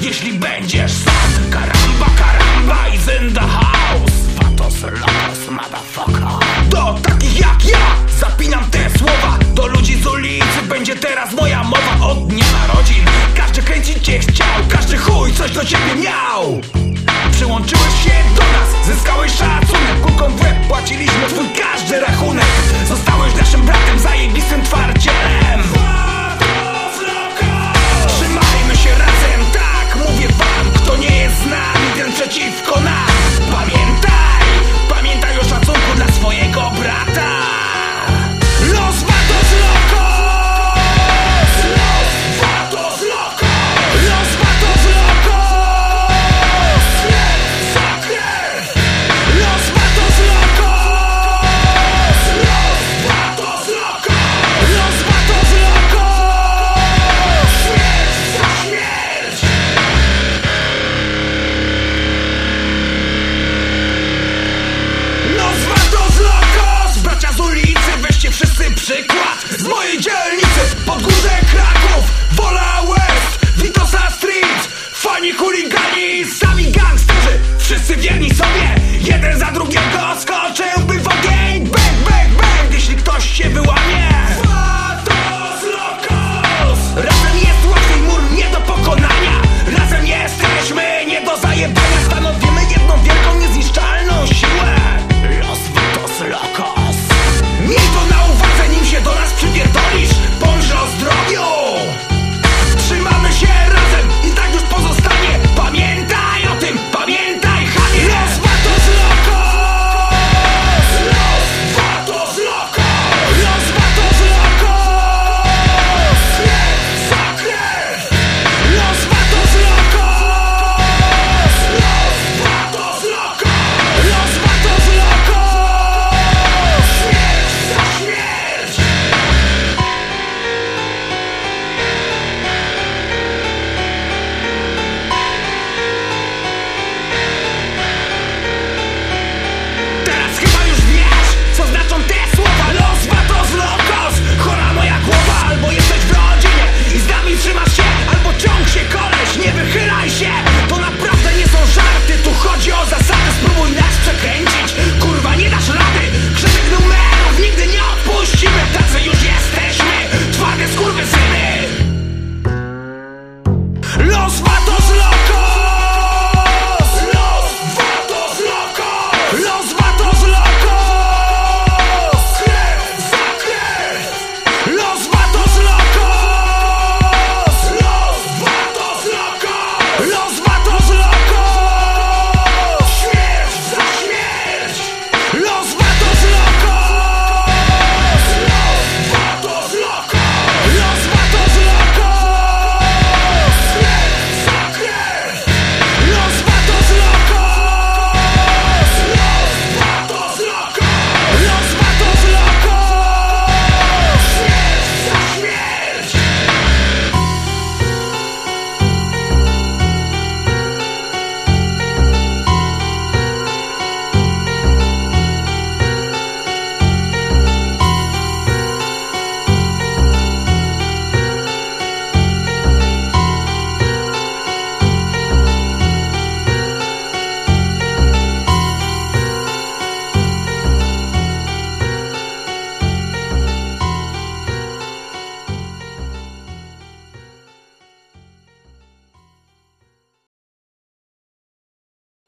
jeśli będziesz sam. Karamba, karamba i in the house. Fatos, los, motherfucker. Do takich jak ja zapinam te słowa. Do ludzi z ulicy będzie teraz moja mowa. Od dnia narodzin każdy kręcić cię chciał. Każdy chuj coś do ciebie miał. Przyłączyłeś się do nas, zyskałeś szacunek. Kulką w łeb płaciliśmy twój każdy rachunek. Zostałeś przykład z mojej dzielnicy Podgórze kraj